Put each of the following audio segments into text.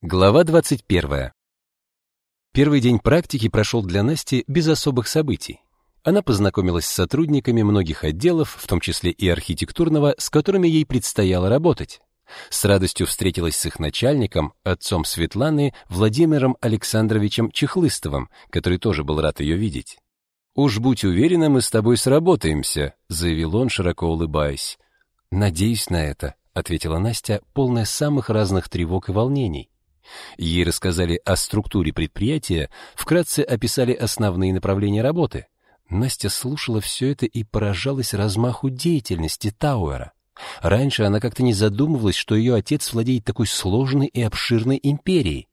Глава 21. Первый день практики прошел для Насти без особых событий. Она познакомилась с сотрудниками многих отделов, в том числе и архитектурного, с которыми ей предстояло работать. С радостью встретилась с их начальником, отцом Светланы, Владимиром Александровичем Чехлыстовым, который тоже был рад ее видеть. «Уж будь уверена, мы с тобой сработаемся», — заявил он, широко улыбаясь. «Надеюсь на это», — ответила Настя, полная самых разных тревог и волнений. Ей рассказали о структуре предприятия, вкратце описали основные направления работы. Настя слушала все это и поражалась размаху деятельности Тауэра. Раньше она как-то не задумывалась, что ее отец владеет такой сложной и обширной империей.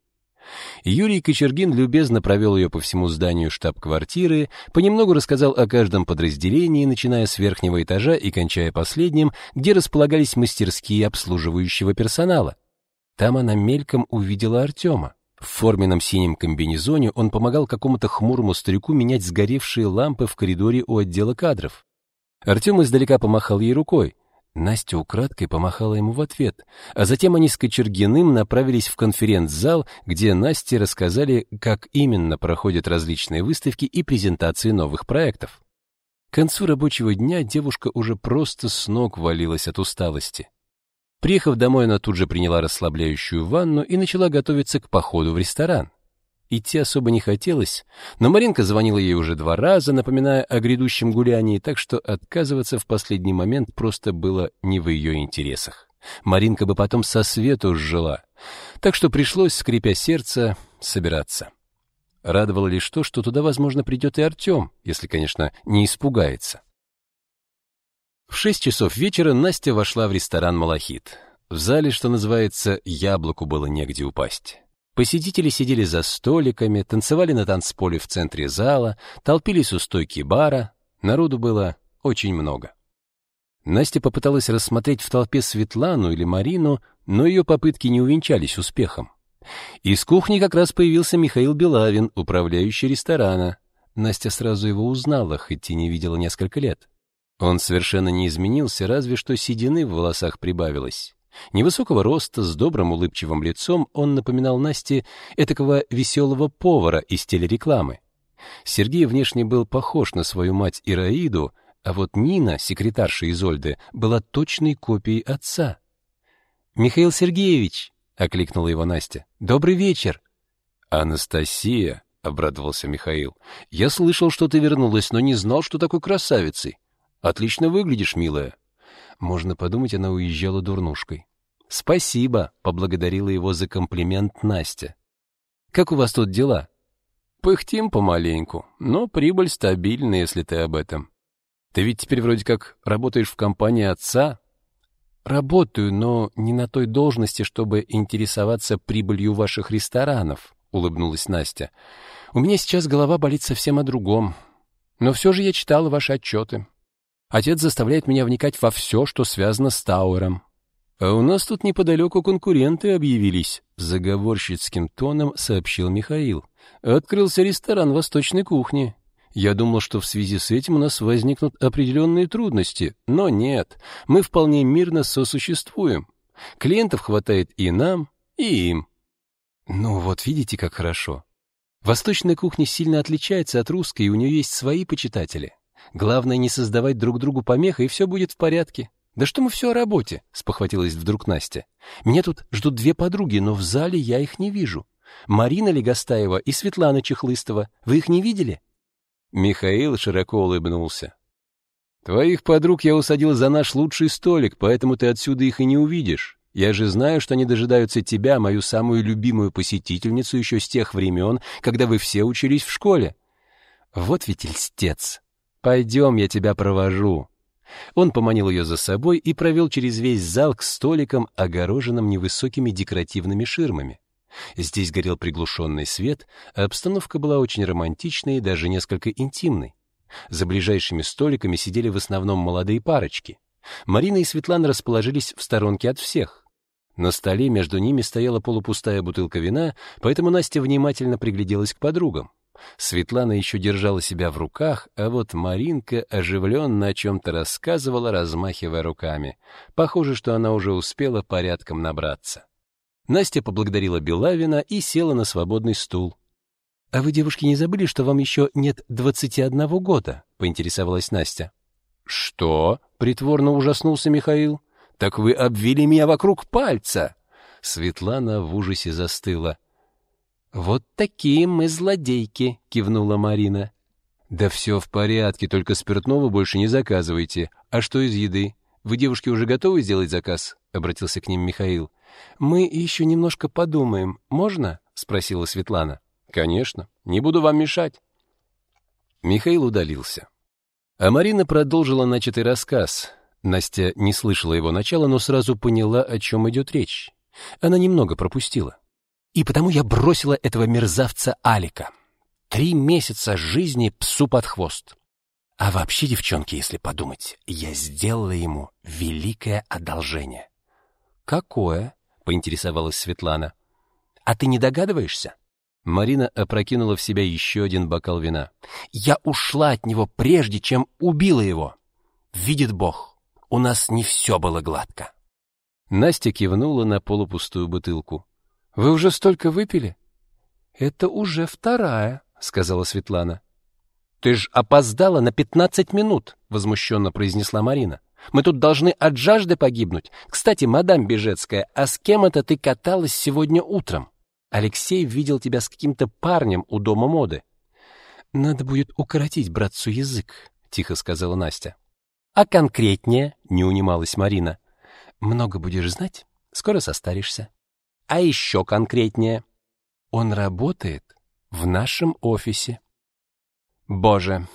Юрий Кочергин любезно провел ее по всему зданию штаб-квартиры, понемногу рассказал о каждом подразделении, начиная с верхнего этажа и кончая последним, где располагались мастерские обслуживающего персонала. Там она мельком увидела Артема. В форменном синем комбинезоне он помогал какому-то хмурому старику менять сгоревшие лампы в коридоре у отдела кадров. Артем издалека помахал ей рукой. Настя украдкой помахала ему в ответ, а затем они с Кочергиным направились в конференц-зал, где Насте рассказали, как именно проходят различные выставки и презентации новых проектов. К концу рабочего дня девушка уже просто с ног валилась от усталости. Приехав домой, она тут же приняла расслабляющую ванну и начала готовиться к походу в ресторан. Идти особо не хотелось, но Маринка звонила ей уже два раза, напоминая о грядущем гулянии, так что отказываться в последний момент просто было не в ее интересах. Маринка бы потом со свету сжила, так что пришлось, скрипя сердце, собираться. Радовало лишь то, что туда, возможно, придет и Артем, если, конечно, не испугается. В шесть часов вечера Настя вошла в ресторан «Малахит». В зале, что называется, яблоку было негде упасть. Посетители сидели за столиками, танцевали на танцполе в центре зала, толпились у стойки бара. Народу было очень много. Настя попыталась рассмотреть в толпе Светлану или Марину, но ее попытки не увенчались успехом. Из кухни как раз появился Михаил Белавин, управляющий ресторана. Настя сразу его узнала, хоть и не видела несколько лет. Он совершенно не изменился, разве что седины в волосах прибавилось. Невысокого роста, с добрым улыбчивым лицом, он напоминал Насте этакого веселого повара из телерекламы. Сергей внешне был похож на свою мать Ираиду, а вот Нина, секретарша Изольды, была точной копией отца. «Михаил Сергеевич!» — окликнула его Настя. «Добрый вечер!» «Анастасия!» — обрадовался Михаил. «Я слышал, что ты вернулась, но не знал, что такой красавицей. Отлично выглядишь, милая. Можно подумать, она уезжала дурнушкой. Спасибо, поблагодарила его за комплимент Настя. Как у вас тут дела? Пыхтим помаленьку, но прибыль стабильна, если ты об этом. Ты ведь теперь вроде как работаешь в компании отца? Работаю, но не на той должности, чтобы интересоваться прибылью ваших ресторанов, улыбнулась Настя. У меня сейчас голова болит совсем о другом. Но все же я читала ваши отчеты. Отец заставляет меня вникать во все, что связано с Тауэром. А у нас тут неподалеку конкуренты объявились, заговорщицким тоном сообщил Михаил. Открылся ресторан восточной кухни. Я думал, что в связи с этим у нас возникнут определенные трудности, но нет. Мы вполне мирно сосуществуем. Клиентов хватает и нам, и им. Ну вот видите, как хорошо. Восточная кухня сильно отличается от русской, и у нее есть свои почитатели. Главное не создавать друг другу помех, и все будет в порядке. Да что мы все о работе, спохватилась вдруг Настя. Меня тут ждут две подруги, но в зале я их не вижу. Марина Легостаева и Светлана Чехлыстова. Вы их не видели? Михаил широко улыбнулся. Твоих подруг я усадил за наш лучший столик, поэтому ты отсюда их и не увидишь. Я же знаю, что они дожидаются тебя, мою самую любимую посетительницу еще с тех времен, когда вы все учились в школе. Вот ведь льстец. Пойдем, я тебя провожу». Он поманил ее за собой и провел через весь зал к столикам, огороженным невысокими декоративными ширмами. Здесь горел приглушенный свет, а обстановка была очень романтичной и даже несколько интимной. За ближайшими столиками сидели в основном молодые парочки. Марина и Светлана расположились в сторонке от всех. На столе между ними стояла полупустая бутылка вина, поэтому Настя внимательно пригляделась к подругам. Светлана еще держала себя в руках, а вот Маринка оживленно о чем-то рассказывала, размахивая руками. Похоже, что она уже успела порядком набраться. Настя поблагодарила Белавина и села на свободный стул. «А вы, девушки, не забыли, что вам еще нет двадцати одного года?» — поинтересовалась Настя. «Что?» — притворно ужаснулся Михаил. «Так вы обвели меня вокруг пальца!» Светлана в ужасе застыла. «Вот такие мы злодейки!» — кивнула Марина. «Да все в порядке, только спиртного больше не заказывайте. А что из еды? Вы, девушки, уже готовы сделать заказ?» — обратился к ним Михаил. «Мы еще немножко подумаем. Можно?» — спросила Светлана. «Конечно. Не буду вам мешать». Михаил удалился. А Марина продолжила начатый рассказ. Настя не слышала его начала, но сразу поняла, о чем идет речь. Она немного пропустила. И потому я бросила этого мерзавца Алика. Три месяца жизни псу под хвост. А вообще, девчонки, если подумать, я сделала ему великое одолжение. «Какое?» — поинтересовалась Светлана. «А ты не догадываешься?» Марина опрокинула в себя еще один бокал вина. «Я ушла от него прежде, чем убила его. Видит Бог, у нас не все было гладко». Настя кивнула на полупустую бутылку. «Вы уже столько выпили?» «Это уже вторая», — сказала Светлана. «Ты ж опоздала на пятнадцать минут», — возмущенно произнесла Марина. «Мы тут должны от жажды погибнуть. Кстати, мадам Бежецкая, а с кем это ты каталась сегодня утром?» Алексей видел тебя с каким-то парнем у дома моды. Надо будет укоротить братцу язык, тихо сказала Настя. А конкретнее, не унималась Марина. Много будешь знать, скоро состаришься. А еще конкретнее. Он работает в нашем офисе. Боже,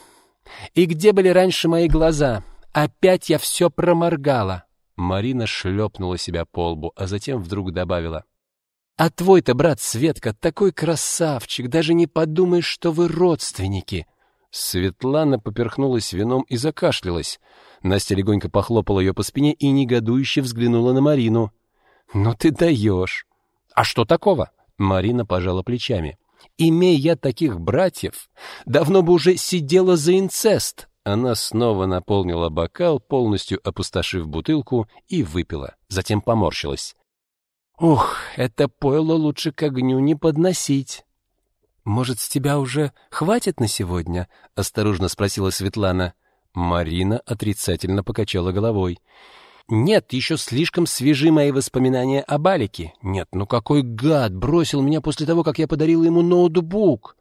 и где были раньше мои глаза? Опять я все проморгала. Марина шлепнула себя по лбу, а затем вдруг добавила. А твой-то брат Светка такой красавчик, даже не подумаешь, что вы родственники. Светлана поперхнулась вином и закашлялась. Настя легонько похлопала ее по спине и негодующе взглянула на Марину. «Ну ты даешь!» «А что такого?» Марина пожала плечами. «Имея я таких братьев, давно бы уже сидела за инцест!» Она снова наполнила бокал, полностью опустошив бутылку, и выпила. Затем поморщилась. Ух, это пойло лучше к огню не подносить. Может, с тебя уже хватит на сегодня? осторожно спросила Светлана. Марина отрицательно покачала головой. Нет, еще слишком свежи мои воспоминания о Балике. Нет, ну какой гад бросил меня после того, как я подарила ему ноутбук.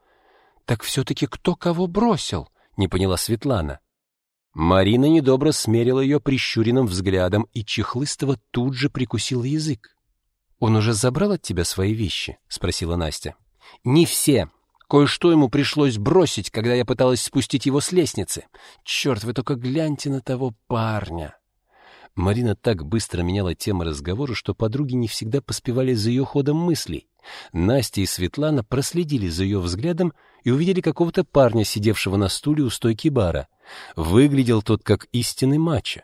Так все таки кто кого бросил? не поняла Светлана. Марина недобро смерила ее прищуренным взглядом, и Чехлыстова тут же прикусила язык. «Он уже забрал от тебя свои вещи?» — спросила Настя. «Не все. Кое-что ему пришлось бросить, когда я пыталась спустить его с лестницы. Черт, вы только гляньте на того парня!» Марина так быстро меняла тему разговора, что подруги не всегда поспевали за ее ходом мыслей. Настя и Светлана проследили за ее взглядом и увидели какого-то парня, сидевшего на стуле у стойки бара. Выглядел тот как истинный мачо.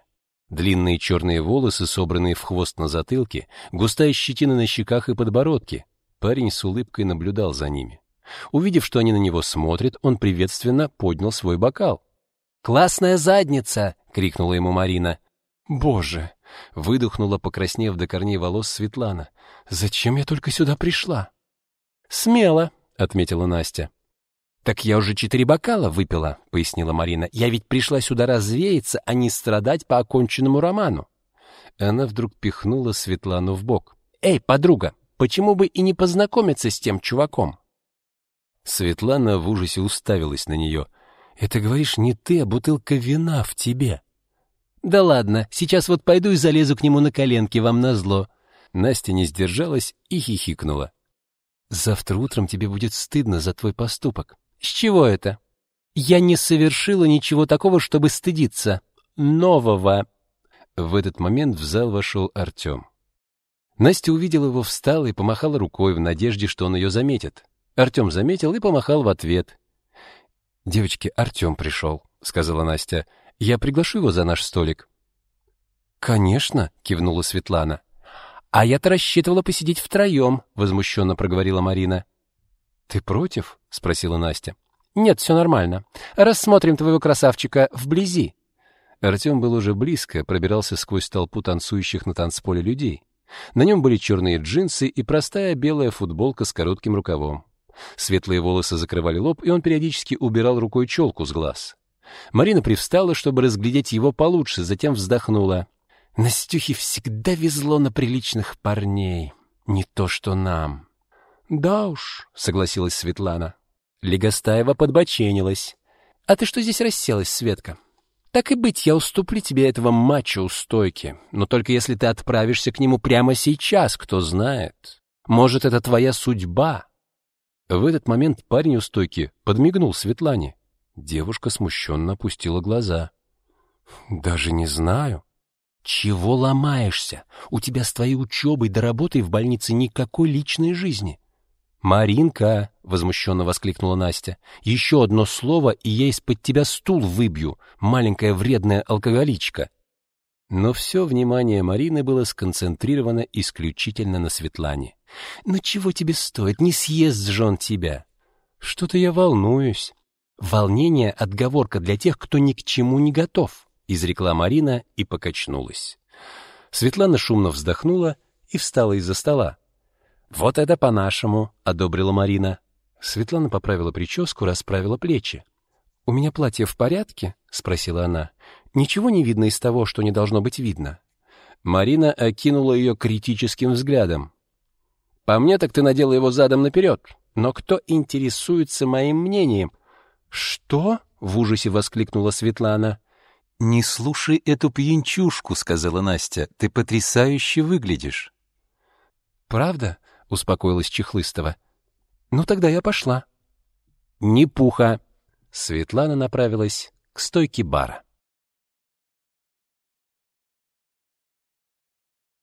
Длинные черные волосы, собранные в хвост на затылке, густая щетина на щеках и подбородке. Парень с улыбкой наблюдал за ними. Увидев, что они на него смотрят, он приветственно поднял свой бокал. «Классная задница!» — крикнула ему Марина. «Боже!» — выдохнула, покраснев до корней волос Светлана. «Зачем я только сюда пришла?» «Смело!» — отметила Настя. «Так я уже четыре бокала выпила», — пояснила Марина. «Я ведь пришла сюда развеяться, а не страдать по оконченному роману». Она вдруг пихнула Светлану в бок. «Эй, подруга, почему бы и не познакомиться с тем чуваком?» Светлана в ужасе уставилась на нее. «Это, говоришь, не ты, а бутылка вина в тебе». «Да ладно, сейчас вот пойду и залезу к нему на коленки, вам назло». Настя не сдержалась и хихикнула. «Завтра утром тебе будет стыдно за твой поступок. С чего это? Я не совершила ничего такого, чтобы стыдиться. Нового. В этот момент в зал вошел Артем. Настя увидела его, встала и помахала рукой в надежде, что он ее заметит. Артем заметил и помахал в ответ. «Девочки, Артем пришел», — сказала Настя. «Я приглашу его за наш столик». «Конечно», — кивнула Светлана. «А я-то рассчитывала посидеть втроем», — возмущенно проговорила Марина. «Ты против?» — спросила Настя. «Нет, все нормально. Рассмотрим твоего красавчика вблизи». Артем был уже близко, пробирался сквозь толпу танцующих на танцполе людей. На нем были черные джинсы и простая белая футболка с коротким рукавом. Светлые волосы закрывали лоб, и он периодически убирал рукой челку с глаз. Марина привстала, чтобы разглядеть его получше, затем вздохнула. Настюхе всегда везло на приличных парней. Не то что нам. Да уж, согласилась Светлана. Легостаева подбоченилась. А ты что здесь расселась, Светка? Так и быть, я уступлю тебе этого мачо у стойки, но только если ты отправишься к нему прямо сейчас, кто знает. Может, это твоя судьба. В этот момент парень у стойки подмигнул Светлане. Девушка смущенно опустила глаза. Даже не знаю. Чего ломаешься? У тебя с твоей учебой до работы в больнице никакой личной жизни. «Маринка!» — возмущенно воскликнула Настя. «Еще одно слово, и я из-под тебя стул выбью, маленькая вредная алкоголичка!» Но все внимание Марины было сконцентрировано исключительно на Светлане. «Ну чего тебе стоит? Не съест же он тебя!» «Что-то я волнуюсь». «Волнение — отговорка для тех, кто ни к чему не готов», — изрекла Марина и покачнулась. Светлана шумно вздохнула и встала из-за стола. «Вот это по-нашему», — одобрила Марина. Светлана поправила прическу, расправила плечи. «У меня платье в порядке?» — спросила она. «Ничего не видно из того, что не должно быть видно». Марина окинула ее критическим взглядом. «По мне так ты надела его задом наперед. Но кто интересуется моим мнением?» «Что?» — в ужасе воскликнула Светлана. «Не слушай эту пьянчушку», — сказала Настя. «Ты потрясающе выглядишь». «Правда?» — успокоилась Чехлыстова. «Ну, тогда я пошла». «Не пуха!» Светлана направилась к стойке бара.